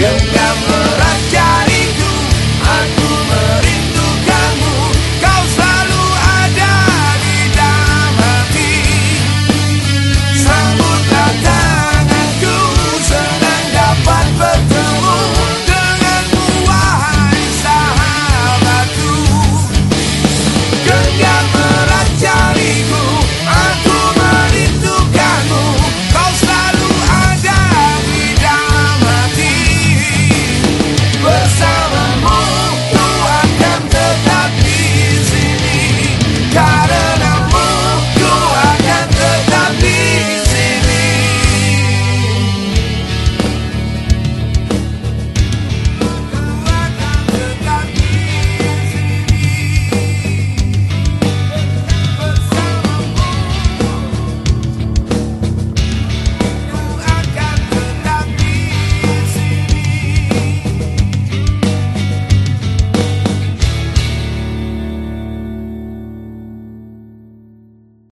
Yeah.